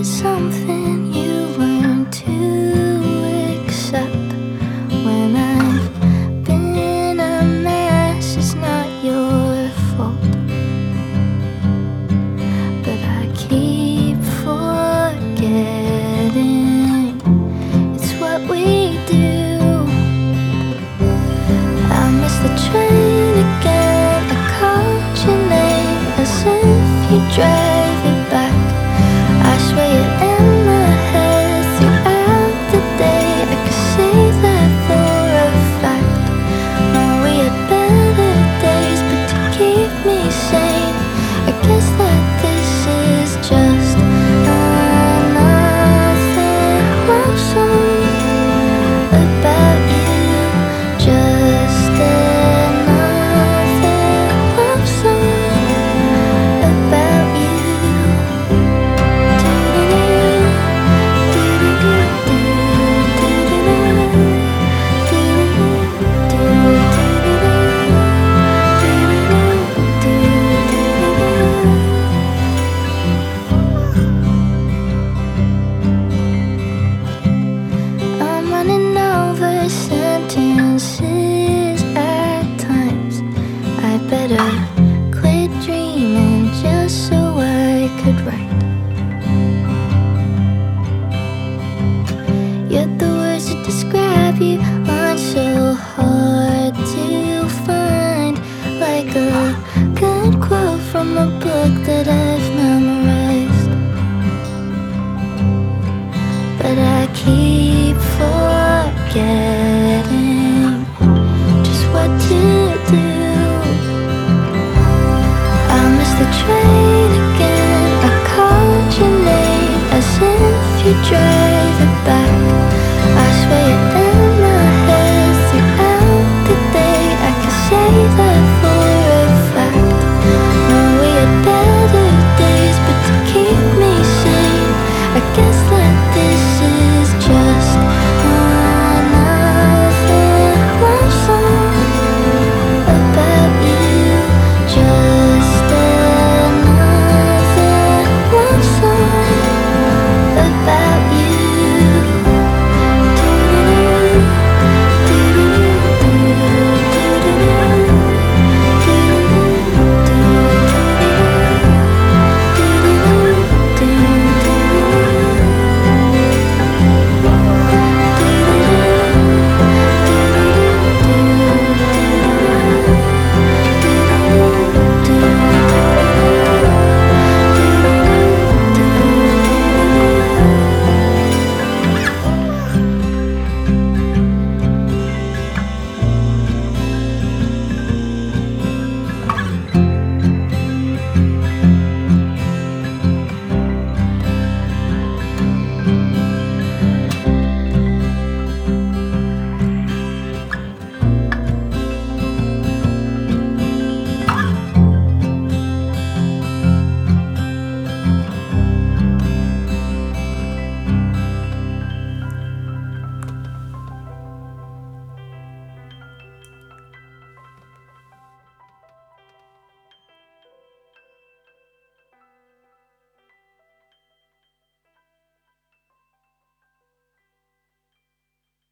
It's something you weren't to accept. When I've been a mess, it's not your fault. But I keep forgetting it's what we do. I miss the train again. I called your name as if you dreamt. I quit dreaming just so I could write. Yet the words that describe you aren't so hard to find, like a good quote from a book that I.